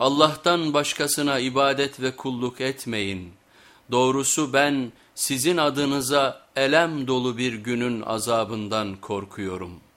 Allah'tan başkasına ibadet ve kulluk etmeyin. Doğrusu ben sizin adınıza elem dolu bir günün azabından korkuyorum.''